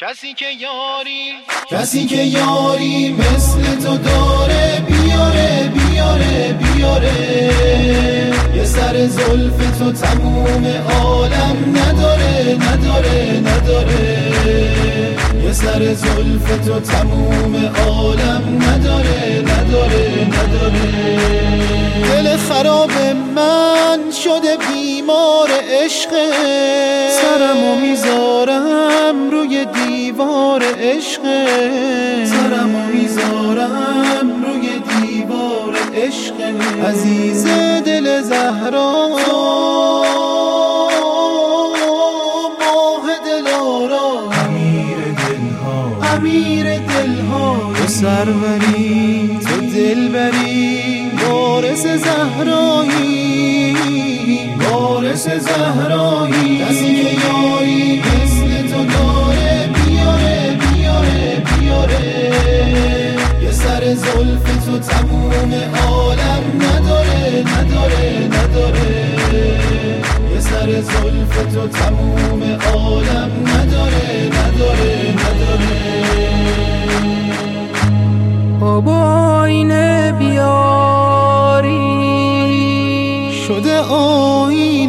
کسی که یاری کسی که یاری مثل تو داره بیاره بیاره بیاره. یه سر زلف تو تموم عالم نداره نداره نداره. یه سر زلف تو تموم عالم نداره نداره نداره. دل خراب من شده بیمار عشق. سرمو می‌ذارم دیوار عشق. سرمو می‌ذارم روی دیوار عشق. عزیز دل زهرا. ماه دلارا. امیر دلها. امیر دلها. تو سروری تو دلبری. وارث زهرایی. وارث زهرایی. کسی که یاری. تموم عالم نداره نداره نداره. یه سر زلف تو تموم عالم نداره نداره نداره. آب آینه بیاری. شده آینه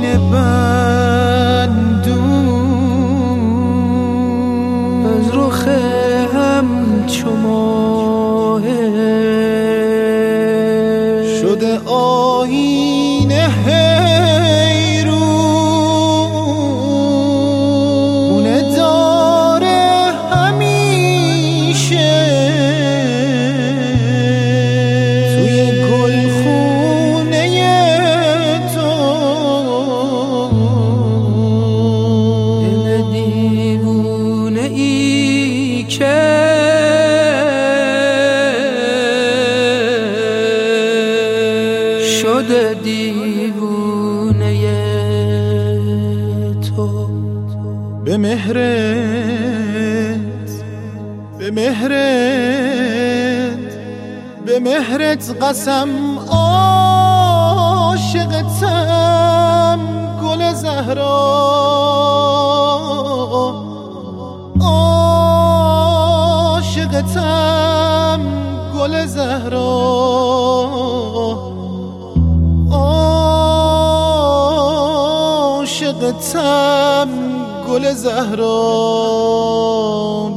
شده آینه به مهرت به مهرت به مهرت قسم عاشقتم گل زهرا. عاشقتم گل زهرا. عاشقتم گل زهرا.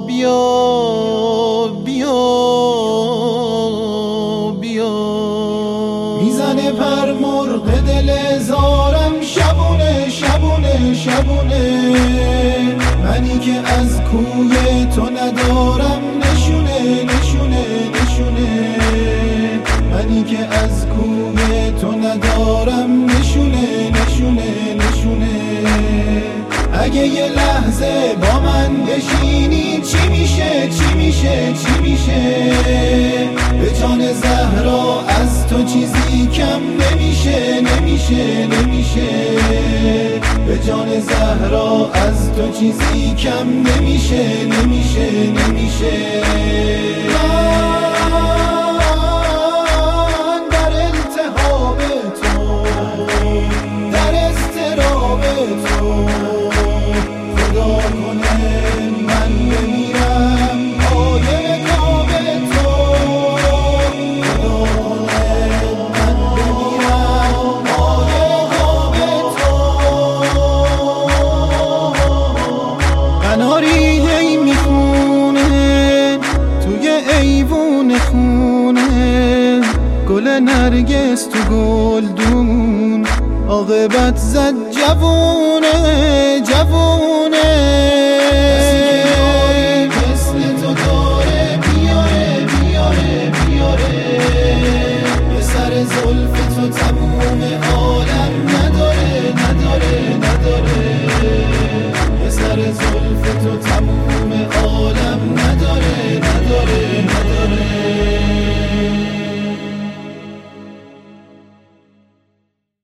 بیا بیا بیا. می‌زنه پر مرغ دل زارم شبونه شبونه شبونه. منی که از کوی تو ندارم اگه یه لحظه با من بشینی چی میشه؟ چی میشه؟ چی میشه؟ به جان زهرا از تو چیزی کم نمیشه نمیشه نمیشه. به جان زهرا از تو چیزی کم نمیشه نمیشه نمیشه. گل نرگس تو گلدون عاقبت زد جوونه جوونه